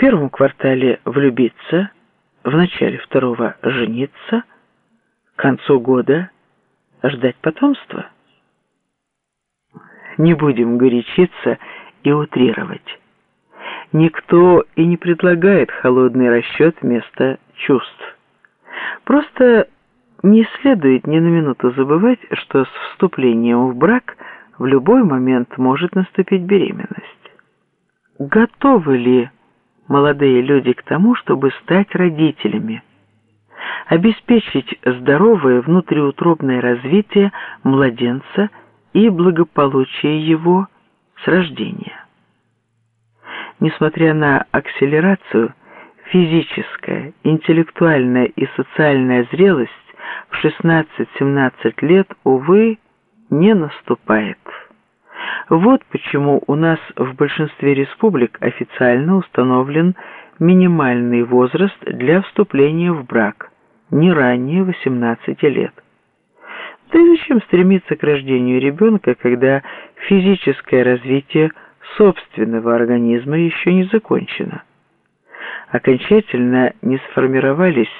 первом квартале влюбиться, в начале второго жениться, к концу года ждать потомства. Не будем горячиться и утрировать. Никто и не предлагает холодный расчет вместо чувств. Просто не следует ни на минуту забывать, что с вступлением в брак в любой момент может наступить беременность. Готовы ли молодые люди к тому, чтобы стать родителями? Обеспечить здоровое внутриутробное развитие младенца и благополучие его с рождения. Несмотря на акселерацию, физическая, интеллектуальная и социальная зрелость в 16-17 лет, увы, не наступает. Вот почему у нас в большинстве республик официально установлен минимальный возраст для вступления в брак, не ранее 18 лет. Да и зачем стремиться к рождению ребенка, когда физическое развитие собственного организма еще не закончено? Окончательно не сформировались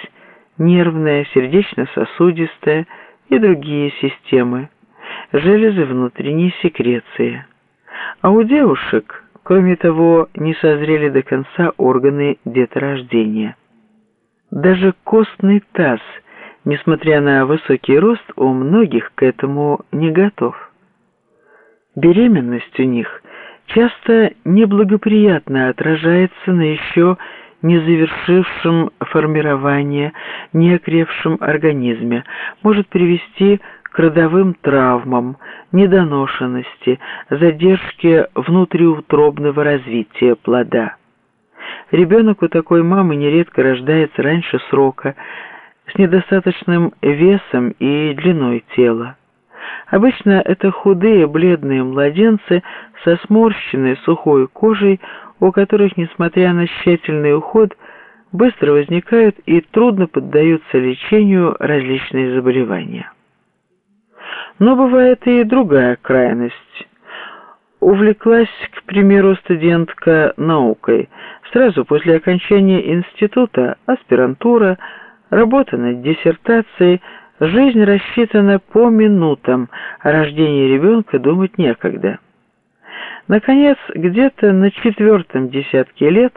нервная, сердечно-сосудистая и другие системы, железы внутренней секреции. А у девушек, кроме того, не созрели до конца органы деторождения. Даже костный таз, несмотря на высокий рост, у многих к этому не готов. Беременность у них часто неблагоприятно отражается на еще не завершившем формирование, неокрепшем организме, может привести к родовым травмам, недоношенности, задержке внутриутробного развития плода. Ребенок у такой мамы нередко рождается раньше срока, с недостаточным весом и длиной тела. Обычно это худые бледные младенцы со сморщенной сухой кожей, у которых, несмотря на тщательный уход, быстро возникают и трудно поддаются лечению различные заболевания. Но бывает и другая крайность. Увлеклась, к примеру, студентка наукой. Сразу после окончания института, аспирантура, работа над диссертацией, жизнь рассчитана по минутам, о рождении ребенка думать некогда. Наконец, где-то на четвертом десятке лет,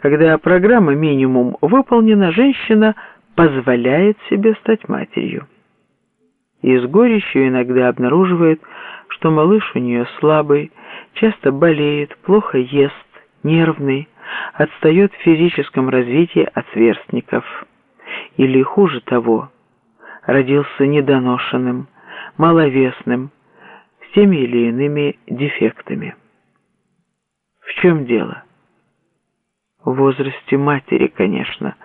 когда программа минимум выполнена, женщина позволяет себе стать матерью и с горечью иногда обнаруживает, что малыш у нее слабый, часто болеет, плохо ест, нервный, отстает в физическом развитии от сверстников. Или хуже того, родился недоношенным, маловесным, с теми или иными дефектами. В чем дело? В возрасте матери, конечно.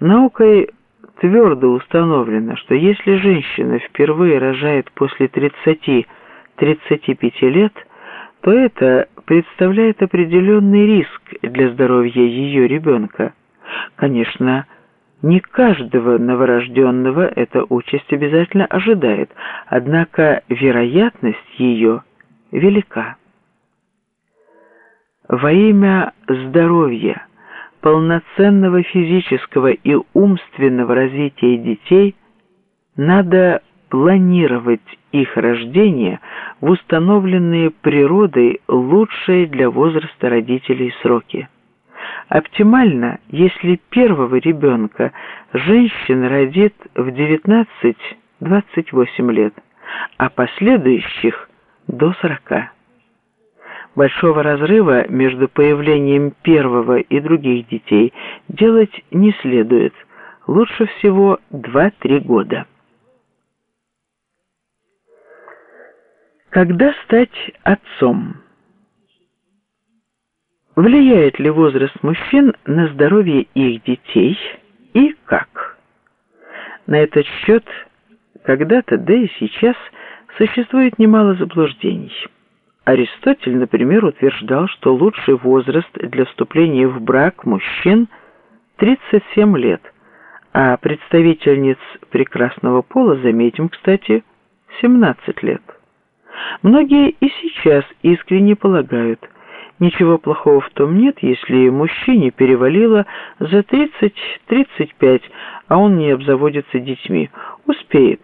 Наукой твердо установлено, что если женщина впервые рожает после 30-35 лет, то это представляет определенный риск для здоровья ее ребенка. Конечно, не каждого новорожденного эта участь обязательно ожидает, однако вероятность ее велика. Во имя здоровья – полноценного физического и умственного развития детей надо планировать их рождение в установленные природой лучшие для возраста родителей сроки. Оптимально, если первого ребенка женщина родит в 19-28 лет, а последующих до 40 большого разрыва между появлением первого и других детей делать не следует, лучше всего 2-3 года. Когда стать отцом? Влияет ли возраст мужчин на здоровье их детей и как? На этот счет когда-то, да и сейчас, существует немало заблуждений. Аристотель, например, утверждал, что лучший возраст для вступления в брак мужчин – 37 лет, а представительниц прекрасного пола, заметим, кстати, 17 лет. Многие и сейчас искренне полагают, Ничего плохого в том нет, если мужчине перевалило за 30-35, а он не обзаводится детьми. Успеет.